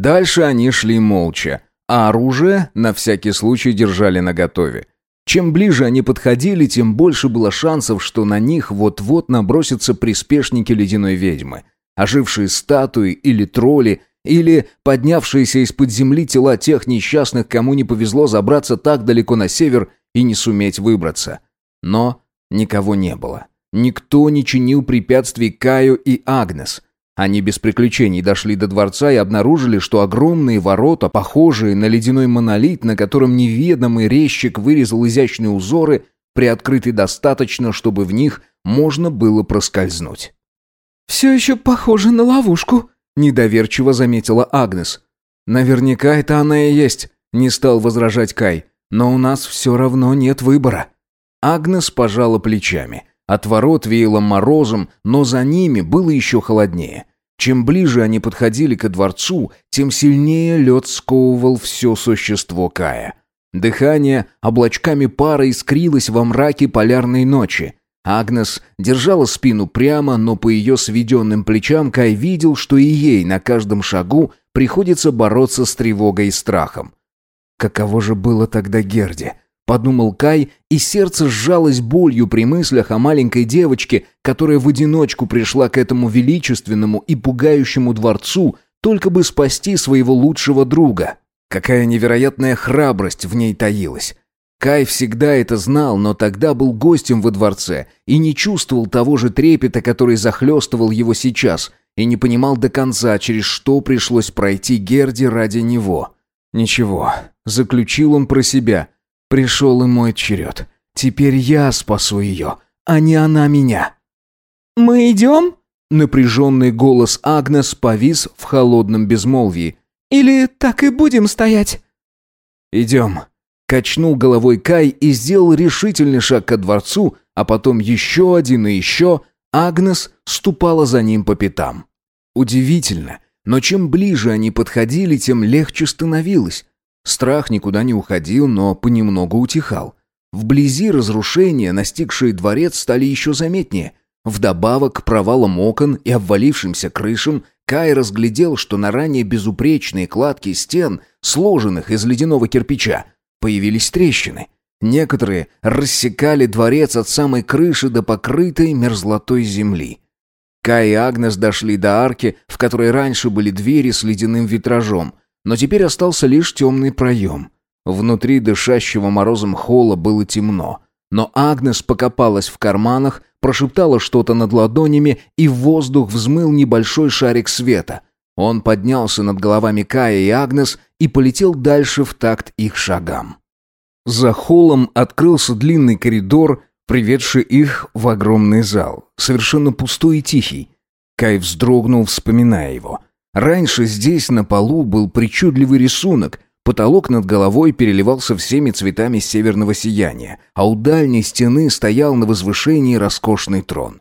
Дальше они шли молча, а оружие на всякий случай держали наготове. Чем ближе они подходили, тем больше было шансов, что на них вот-вот набросятся приспешники ледяной ведьмы. Ожившие статуи или тролли, или поднявшиеся из-под земли тела тех несчастных, кому не повезло забраться так далеко на север и не суметь выбраться. Но никого не было. Никто не чинил препятствий Каю и Агнес. Они без приключений дошли до дворца и обнаружили, что огромные ворота, похожие на ледяной монолит, на котором неведомый резчик вырезал изящные узоры, приоткрыты достаточно, чтобы в них можно было проскользнуть. «Все еще похоже на ловушку», — недоверчиво заметила Агнес. «Наверняка это она и есть», — не стал возражать Кай. «Но у нас все равно нет выбора». Агнес пожала плечами. От ворот веяло морозом, но за ними было еще холоднее. Чем ближе они подходили ко дворцу, тем сильнее лед сковывал все существо Кая. Дыхание облачками пара искрилось во мраке полярной ночи. Агнес держала спину прямо, но по ее сведенным плечам Кай видел, что и ей на каждом шагу приходится бороться с тревогой и страхом. Каково же было тогда Герде? Подумал Кай, и сердце сжалось болью при мыслях о маленькой девочке, которая в одиночку пришла к этому величественному и пугающему дворцу, только бы спасти своего лучшего друга. Какая невероятная храбрость в ней таилась. Кай всегда это знал, но тогда был гостем во дворце и не чувствовал того же трепета, который захлестывал его сейчас, и не понимал до конца, через что пришлось пройти Герде ради него. «Ничего», — заключил он про себя — Пришел и мой черед. Теперь я спасу ее, а не она меня. «Мы идем?» Напряженный голос Агнес повис в холодном безмолвии. «Или так и будем стоять?» «Идем», — качнул головой Кай и сделал решительный шаг ко дворцу, а потом еще один и еще. Агнес ступала за ним по пятам. Удивительно, но чем ближе они подходили, тем легче становилось. Страх никуда не уходил, но понемногу утихал. Вблизи разрушения, настигшие дворец, стали еще заметнее. Вдобавок к провалам окон и обвалившимся крышам, Кай разглядел, что на ранее безупречные кладки стен, сложенных из ледяного кирпича, появились трещины. Некоторые рассекали дворец от самой крыши до покрытой мерзлотой земли. Кай и Агнес дошли до арки, в которой раньше были двери с ледяным витражом, но теперь остался лишь темный проем. Внутри дышащего морозом холла было темно. Но Агнес покопалась в карманах, прошептала что-то над ладонями, и в воздух взмыл небольшой шарик света. Он поднялся над головами Кая и Агнес и полетел дальше в такт их шагам. За холлом открылся длинный коридор, приведший их в огромный зал, совершенно пустой и тихий. Кай вздрогнул, вспоминая его — Раньше здесь на полу был причудливый рисунок. Потолок над головой переливался всеми цветами северного сияния, а у дальней стены стоял на возвышении роскошный трон.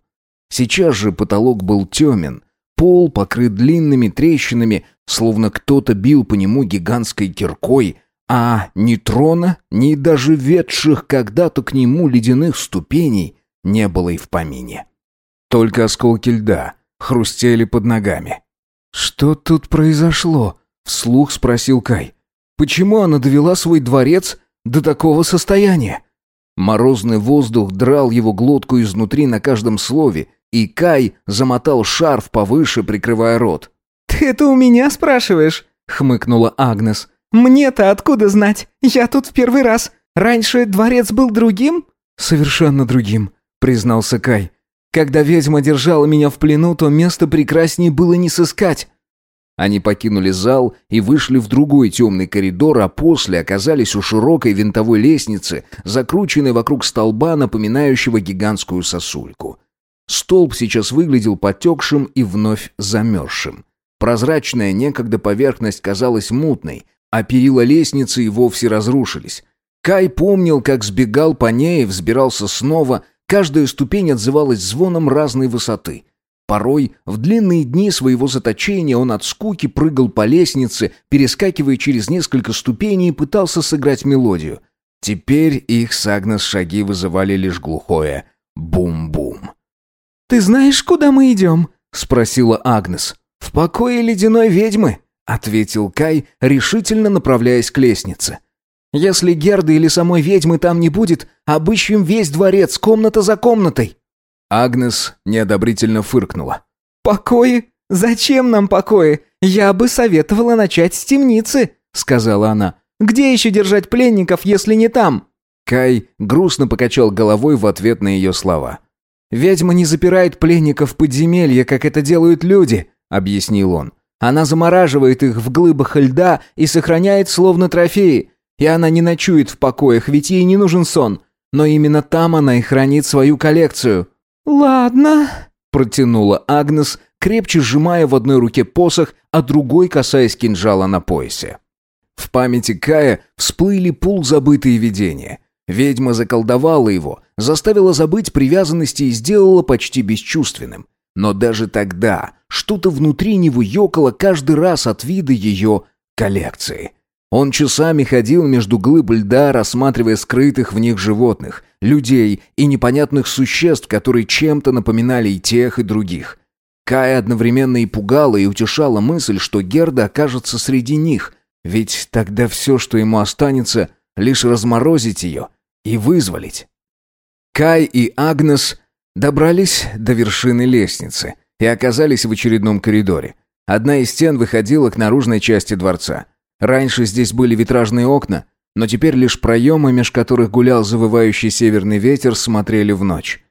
Сейчас же потолок был темен, пол покрыт длинными трещинами, словно кто-то бил по нему гигантской киркой, а ни трона, ни даже ведших когда-то к нему ледяных ступеней не было и в помине. Только осколки льда хрустели под ногами. «Что тут произошло?» — вслух спросил Кай. «Почему она довела свой дворец до такого состояния?» Морозный воздух драл его глотку изнутри на каждом слове, и Кай замотал шарф повыше, прикрывая рот. «Ты это у меня спрашиваешь?» — хмыкнула Агнес. «Мне-то откуда знать? Я тут в первый раз. Раньше дворец был другим?» «Совершенно другим», — признался Кай. Когда ведьма держала меня в плену, то место прекраснее было не сыскать. Они покинули зал и вышли в другой темный коридор, а после оказались у широкой винтовой лестницы, закрученной вокруг столба, напоминающего гигантскую сосульку. Столб сейчас выглядел потекшим и вновь замерзшим. Прозрачная некогда поверхность казалась мутной, а перила лестницы и вовсе разрушились. Кай помнил, как сбегал по ней и взбирался снова, Каждая ступень отзывалась звоном разной высоты. Порой в длинные дни своего заточения он от скуки прыгал по лестнице, перескакивая через несколько ступеней и пытался сыграть мелодию. Теперь их с Агнес шаги вызывали лишь глухое «бум-бум». «Ты знаешь, куда мы идем?» — спросила Агнес. «В покое ледяной ведьмы», — ответил Кай, решительно направляясь к лестнице. «Если Герды или самой ведьмы там не будет, обыщем весь дворец, комната за комнатой». Агнес неодобрительно фыркнула. «Покои? Зачем нам покои? Я бы советовала начать с темницы», — сказала она. «Где еще держать пленников, если не там?» Кай грустно покачал головой в ответ на ее слова. «Ведьма не запирает пленников в подземелье, как это делают люди», — объяснил он. «Она замораживает их в глыбах льда и сохраняет словно трофеи. И она не ночует в покоях, ведь ей не нужен сон. Но именно там она и хранит свою коллекцию». «Ладно», — протянула Агнес, крепче сжимая в одной руке посох, а другой касаясь кинжала на поясе. В памяти Кая всплыли полузабытые видения — Ведьма заколдовала его, заставила забыть привязанности и сделала почти бесчувственным. Но даже тогда что-то внутри него ёкало каждый раз от вида ее коллекции. Он часами ходил между глыб льда, рассматривая скрытых в них животных, людей и непонятных существ, которые чем-то напоминали и тех, и других. Кая одновременно и пугала, и утешала мысль, что Герда окажется среди них, ведь тогда все, что ему останется, лишь разморозить ее — и вызволить. Кай и Агнес добрались до вершины лестницы и оказались в очередном коридоре. Одна из стен выходила к наружной части дворца. Раньше здесь были витражные окна, но теперь лишь проемы, меж которых гулял завывающий северный ветер, смотрели в ночь.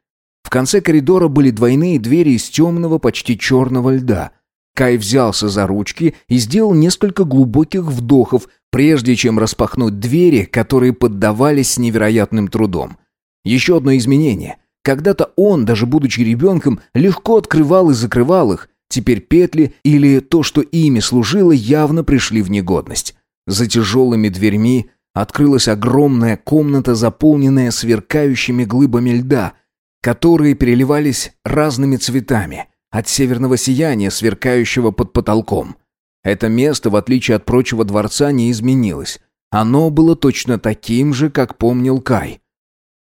В конце коридора были двойные двери из темного, почти черного льда. Кай взялся за ручки и сделал несколько глубоких вдохов, прежде чем распахнуть двери, которые поддавались с невероятным трудом. Еще одно изменение. Когда-то он, даже будучи ребенком, легко открывал и закрывал их, теперь петли или то, что ими служило, явно пришли в негодность. За тяжелыми дверьми открылась огромная комната, заполненная сверкающими глыбами льда, которые переливались разными цветами, от северного сияния, сверкающего под потолком – это место, в отличие от прочего дворца, не изменилось. Оно было точно таким же, как помнил Кай.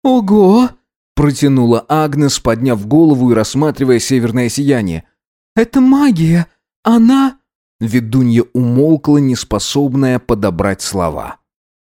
«Ого!» – протянула Агнес, подняв голову и рассматривая северное сияние. «Это магия! Она...» Ведунья умолкла, неспособная подобрать слова.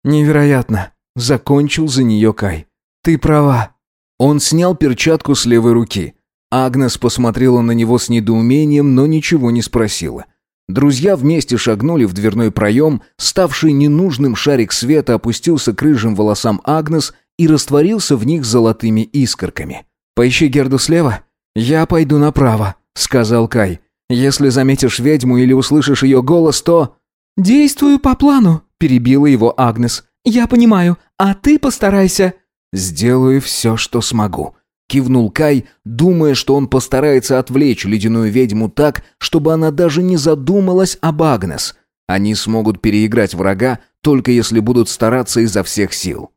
«Невероятно!» – закончил за нее Кай. «Ты права». Он снял перчатку с левой руки. Агнес посмотрела на него с недоумением, но ничего не спросила. Друзья вместе шагнули в дверной проем, ставший ненужным шарик света опустился к рыжим волосам Агнес и растворился в них золотыми искорками. «Поищи Герду слева, я пойду направо», — сказал Кай. «Если заметишь ведьму или услышишь ее голос, то...» «Действую по плану», — перебила его Агнес. «Я понимаю, а ты постарайся...» «Сделаю все, что смогу», Кивнул Кай, думая, что он постарается отвлечь ледяную ведьму так, чтобы она даже не задумалась об Агнес. Они смогут переиграть врага, только если будут стараться изо всех сил.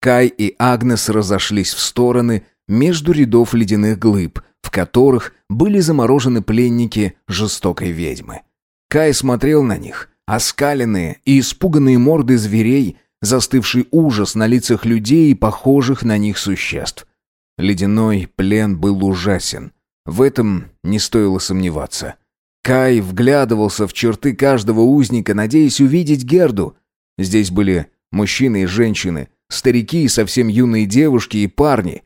Кай и Агнес разошлись в стороны между рядов ледяных глыб, в которых были заморожены пленники жестокой ведьмы. Кай смотрел на них, оскаленные и испуганные морды зверей, застывший ужас на лицах людей и похожих на них существ. Ледяной плен был ужасен. В этом не стоило сомневаться. Кай вглядывался в черты каждого узника, надеясь увидеть Герду. Здесь были мужчины и женщины, старики и совсем юные девушки и парни.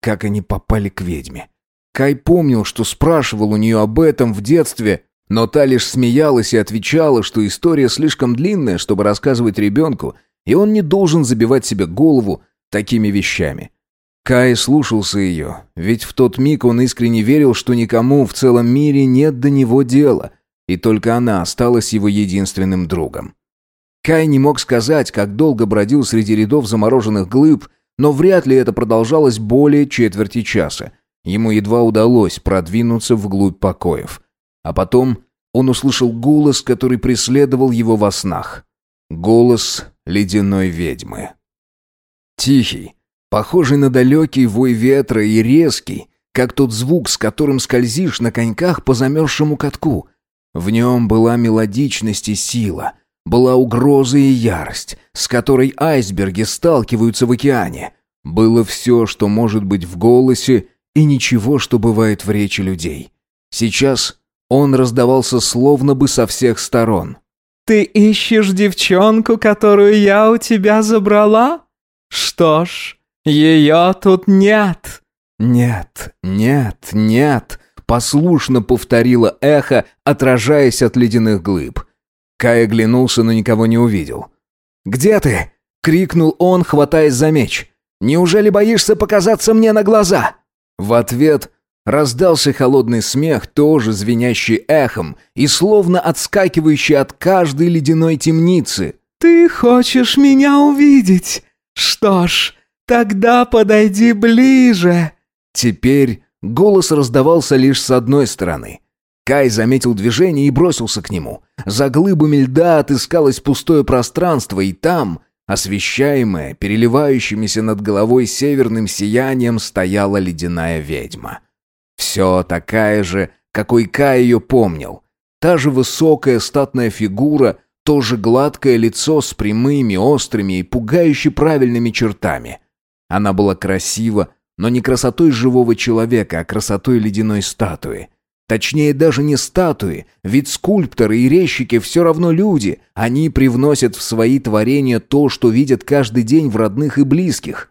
Как они попали к ведьме? Кай помнил, что спрашивал у нее об этом в детстве, но та лишь смеялась и отвечала, что история слишком длинная, чтобы рассказывать ребенку, и он не должен забивать себе голову такими вещами. Кай слушался ее, ведь в тот миг он искренне верил, что никому в целом мире нет до него дела, и только она осталась его единственным другом. Кай не мог сказать, как долго бродил среди рядов замороженных глыб, но вряд ли это продолжалось более четверти часа. Ему едва удалось продвинуться вглубь покоев. А потом он услышал голос, который преследовал его во снах. Голос ледяной ведьмы. Тихий, Похожий на далекий вой ветра и резкий, как тот звук, с которым скользишь на коньках по замерзшему катку. В нем была мелодичность и сила, была угроза и ярость, с которой айсберги сталкиваются в океане. Было все, что может быть в голосе, и ничего, что бывает в речи людей. Сейчас он раздавался словно бы со всех сторон. Ты ищешь девчонку, которую я у тебя забрала? Что ж, ее тут нет». «Нет, нет, нет», — послушно повторило эхо, отражаясь от ледяных глыб. Кай оглянулся, но никого не увидел. «Где ты?» — крикнул он, хватаясь за меч. «Неужели боишься показаться мне на глаза?» В ответ раздался холодный смех, тоже звенящий эхом и словно отскакивающий от каждой ледяной темницы. «Ты хочешь меня увидеть? Что ж, тогда подойди ближе!» Теперь голос раздавался лишь с одной стороны. Кай заметил движение и бросился к нему. За глыбами льда отыскалось пустое пространство, и там, освещаемая переливающимися над головой северным сиянием, стояла ледяная ведьма. Все такая же, какой Кай ее помнил. Та же высокая статная фигура, то же гладкое лицо с прямыми, острыми и пугающе правильными чертами. Она была красива, но не красотой живого человека, а красотой ледяной статуи. Точнее, даже не статуи, ведь скульпторы и резчики все равно люди. Они привносят в свои творения то, что видят каждый день в родных и близких.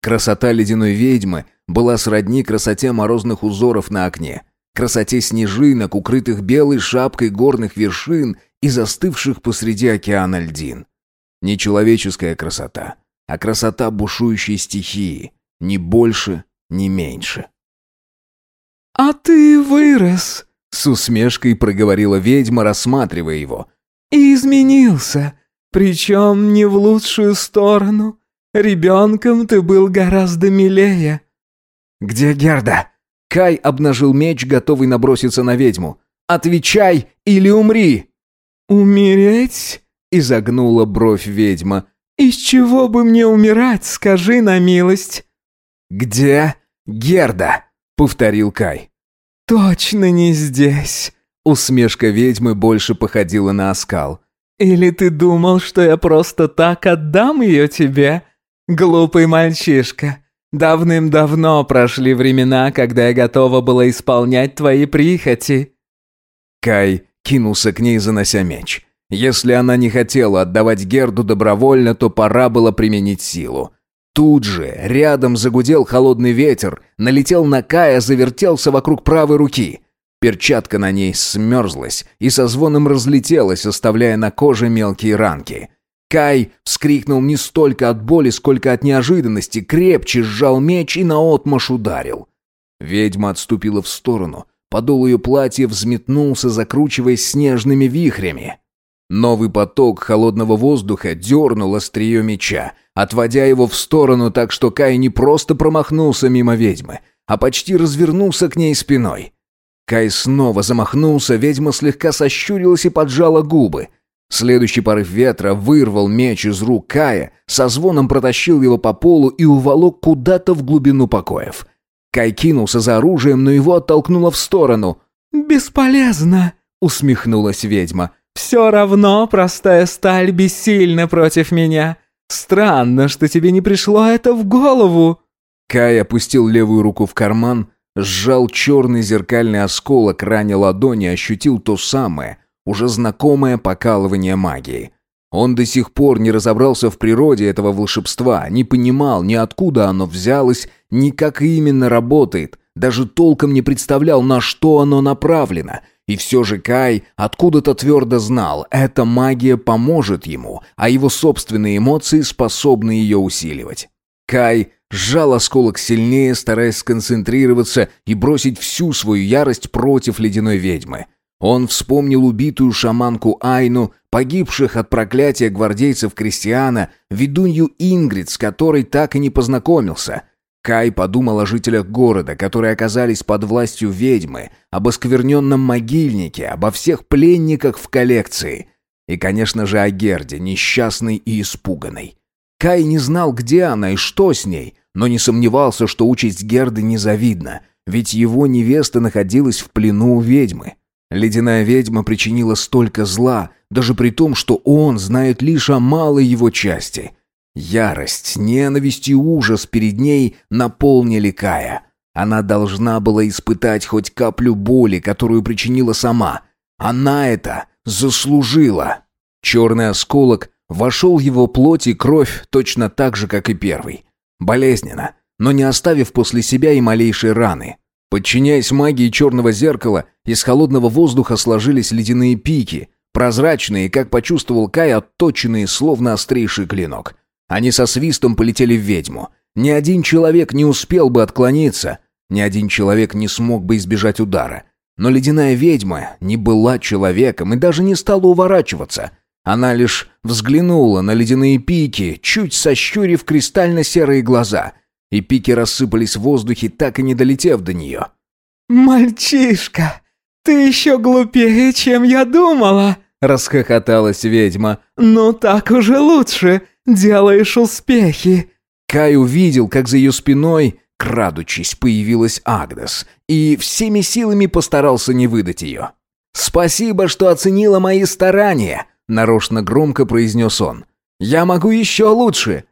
Красота ледяной ведьмы была сродни красоте морозных узоров на окне, красоте снежинок, укрытых белой шапкой горных вершин и застывших посреди океана льдин. Не человеческая красота, а красота бушующей стихии, ни больше, ни меньше. «А ты вырос», — с усмешкой проговорила ведьма, рассматривая его. «И изменился, причем не в лучшую сторону. Ребенком ты был гораздо милее». «Где Герда?» Кай обнажил меч, готовый наброситься на ведьму. «Отвечай или умри!» «Умереть?» — изогнула бровь ведьма. «Из чего бы мне умирать, скажи на милость?» «Где Герда?» — повторил Кай. «Точно не здесь!» Усмешка ведьмы больше походила на оскал. «Или ты думал, что я просто так отдам ее тебе? Глупый мальчишка, давным-давно прошли времена, когда я готова была исполнять твои прихоти». Кай кинулся к ней, занося меч. Если она не хотела отдавать Герду добровольно, то пора было применить силу. Тут же рядом загудел холодный ветер, налетел на Кая, завертелся вокруг правой руки. Перчатка на ней смерзлась и со звоном разлетелась, оставляя на коже мелкие ранки. Кай вскрикнул не столько от боли, сколько от неожиданности, крепче сжал меч и наотмашь ударил. Ведьма отступила в сторону, подол ее платья взметнулся, закручиваясь снежными вихрями. Новый поток холодного воздуха дернул острие меча, отводя его в сторону так, что Кай не просто промахнулся мимо ведьмы, а почти развернулся к ней спиной. Кай снова замахнулся, ведьма слегка сощурилась и поджала губы. Следующий порыв ветра вырвал меч из рук Кая, со звоном протащил его по полу и уволок куда-то в глубину покоев. Кай кинулся за оружием, но его оттолкнуло в сторону. «Бесполезно!» — усмехнулась ведьма. «Все равно простая сталь бессильна против меня. Странно, что тебе не пришло это в голову». Кай опустил левую руку в карман, сжал черный зеркальный осколок ране ладони, ощутил то самое, уже знакомое покалывание магии. Он до сих пор не разобрался в природе этого волшебства, не понимал ни откуда оно взялось, ни как именно работает, даже толком не представлял, на что оно направлено — и все же Кай откуда-то твердо знал, эта магия поможет ему, а его собственные эмоции способны ее усиливать. Кай сжал осколок сильнее, стараясь сконцентрироваться и бросить всю свою ярость против ледяной ведьмы. Он вспомнил убитую шаманку Айну, погибших от проклятия гвардейцев Кристиана, ведунью Ингрид, с которой так и не познакомился — Кай подумал о жителях города, которые оказались под властью ведьмы, об оскверненном могильнике, обо всех пленниках в коллекции. И, конечно же, о Герде, несчастной и испуганной. Кай не знал, где она и что с ней, но не сомневался, что участь Герды незавидна, ведь его невеста находилась в плену у ведьмы. Ледяная ведьма причинила столько зла, даже при том, что он знает лишь о малой его части — Ярость, ненависть и ужас перед ней наполнили Кая. Она должна была испытать хоть каплю боли, которую причинила сама. Она это заслужила. Черный осколок вошел в его плоть и кровь точно так же, как и первый. Болезненно, но не оставив после себя и малейшей раны. Подчиняясь магии черного зеркала, из холодного воздуха сложились ледяные пики, прозрачные, как почувствовал Кай, отточенные, словно острейший клинок. Они со свистом полетели в ведьму. Ни один человек не успел бы отклониться, ни один человек не смог бы избежать удара. Но ледяная ведьма не была человеком и даже не стала уворачиваться. Она лишь взглянула на ледяные пики, чуть сощурив кристально-серые глаза, и пики рассыпались в воздухе, так и не долетев до нее. «Мальчишка, ты еще глупее, чем я думала!» — расхохоталась ведьма. «Ну так уже лучше, делаешь успехи!» Кай увидел, как за ее спиной, крадучись, появилась Агнес, и всеми силами постарался не выдать ее. «Спасибо, что оценила мои старания!» — нарочно громко произнес он. «Я могу еще лучше!»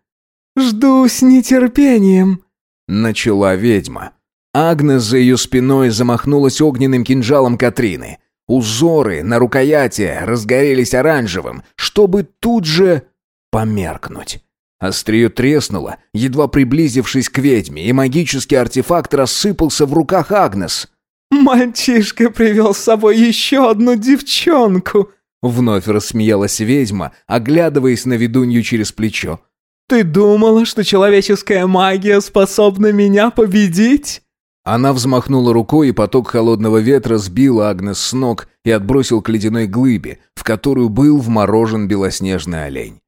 «Жду с нетерпением!» — начала ведьма. Агнес за ее спиной замахнулась огненным кинжалом Катрины. Узоры на рукояти разгорелись оранжевым, чтобы тут же померкнуть. Острие треснуло, едва приблизившись к ведьме, и магический артефакт рассыпался в руках Агнес. «Мальчишка привел с собой еще одну девчонку!» Вновь рассмеялась ведьма, оглядываясь на ведунью через плечо. «Ты думала, что человеческая магия способна меня победить?» Она взмахнула рукой, и поток холодного ветра сбил Агнес с ног и отбросил к ледяной глыбе, в которую был вморожен белоснежный олень.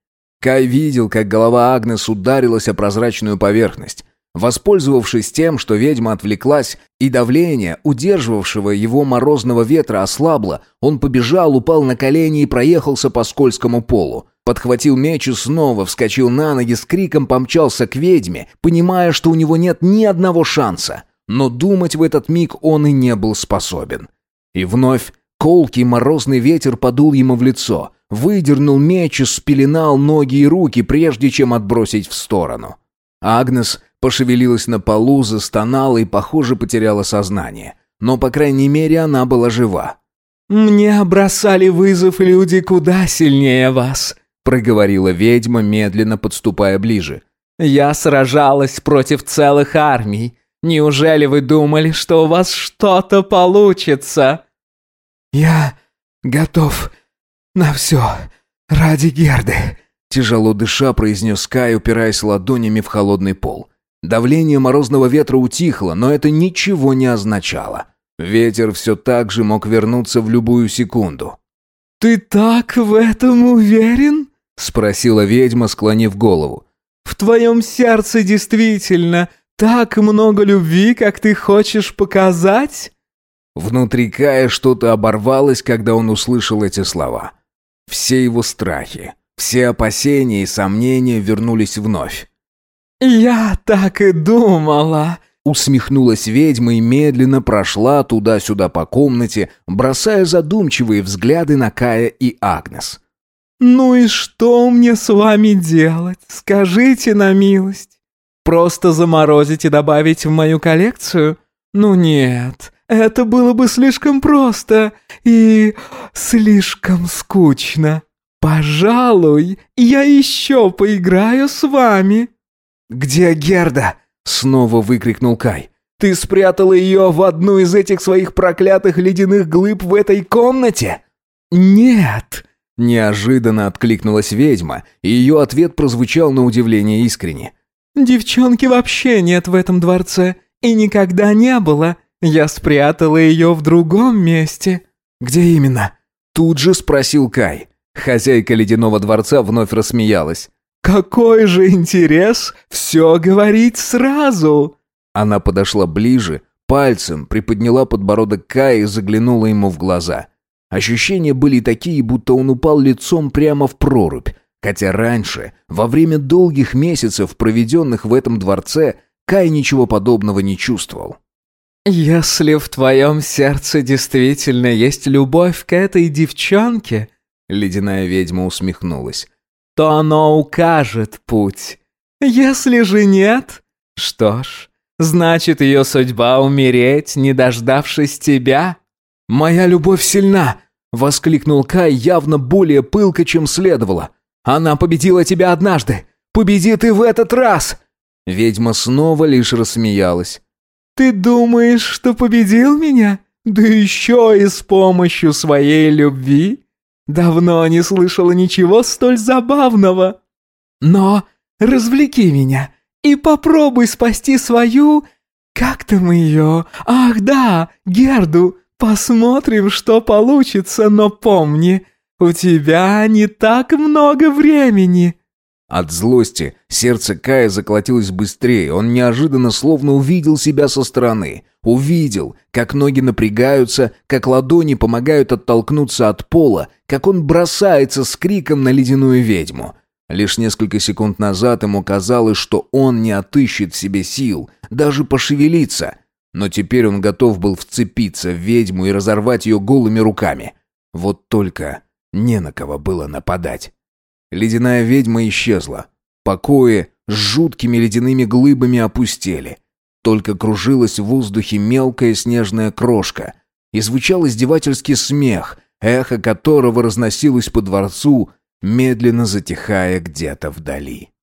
Кай видел, как голова Агнес ударилась о прозрачную поверхность. Воспользовавшись тем, что ведьма отвлеклась, и давление, удерживавшего его морозного ветра, ослабло, он побежал, упал на колени и проехался по скользкому полу. Подхватил меч и снова вскочил на ноги, с криком помчался к ведьме, понимая, что у него нет ни одного шанса. Но думать в этот миг он и не был способен. И вновь колкий морозный ветер подул ему в лицо – выдернул меч и спеленал ноги и руки, прежде чем отбросить в сторону. Агнес пошевелилась на полу, застонала и, похоже, потеряла сознание. Но, по крайней мере, она была жива. «Мне бросали вызов люди куда сильнее вас», — проговорила ведьма, медленно подступая ближе. «Я сражалась против целых армий. Неужели вы думали, что у вас что-то получится?» «Я готов «На все. Ради Герды», — тяжело дыша произнес Кай, упираясь ладонями в холодный пол. Давление морозного ветра утихло, но это ничего не означало. Ветер все так же мог вернуться в любую секунду. «Ты так в этом уверен?» — спросила ведьма, склонив голову. «В твоем сердце действительно так много любви, как ты хочешь показать?» Внутри Кая что-то оборвалось, когда он услышал эти слова. Все его страхи, все опасения и сомнения вернулись вновь. «Я так и думала», Усмехнулась ведьма и медленно прошла туда-сюда по комнате, бросая задумчивые взгляды на Кая и Агнес. «Ну и что мне с вами делать? Скажите на милость. Просто заморозить и добавить в мою коллекцию? Ну нет, это было бы слишком просто и слишком скучно. Пожалуй, я еще поиграю с вами». «Где Герда?» — снова выкрикнул Кай. «Ты спрятала ее в одну из этих своих проклятых ледяных глыб в этой комнате?» «Нет!» — неожиданно откликнулась ведьма, и ее ответ прозвучал на удивление искренне. «Девчонки вообще нет в этом дворце, и никогда не было. Я спрятала ее в другом месте». «Где именно?» Тут же спросил Кай. Хозяйка ледяного дворца вновь рассмеялась. «Какой же интерес все говорить сразу!» Она подошла ближе, пальцем приподняла подбородок Кая и заглянула ему в глаза. Ощущения были такие, будто он упал лицом прямо в прорубь, хотя раньше, во время долгих месяцев, проведенных в этом дворце, Кай ничего подобного не чувствовал. «Если в твоем сердце действительно есть любовь к этой девчонке», — ледяная ведьма усмехнулась, «то оно укажет путь. Если же нет, что ж, значит ее судьба умереть, не дождавшись тебя». «Моя любовь сильна», — воскликнул Кай явно более пылко, чем следовало. «Она победила тебя однажды! Победит и в этот раз!» Ведьма снова лишь рассмеялась. «Ты думаешь, что победил меня? Да еще и с помощью своей любви? Давно не слышала ничего столь забавного. Но развлеки меня и попробуй спасти свою... Как там ее? Ах да, Герду. Посмотрим, что получится, но помни, у тебя не так много времени». От злости сердце Кая заколотилось быстрее, он неожиданно словно увидел себя со стороны. Увидел, как ноги напрягаются, как ладони помогают оттолкнуться от пола, как он бросается с криком на ледяную ведьму. Лишь несколько секунд назад ему казалось, что он не отыщет в себе сил, даже пошевелиться. Но теперь он готов был вцепиться в ведьму и разорвать ее голыми руками. Вот только не на кого было нападать. Ледяная ведьма исчезла. Покои с жуткими ледяными глыбами опустели. Только кружилась в воздухе мелкая снежная крошка. И звучал издевательский смех, эхо которого разносилось по дворцу, медленно затихая где-то вдали.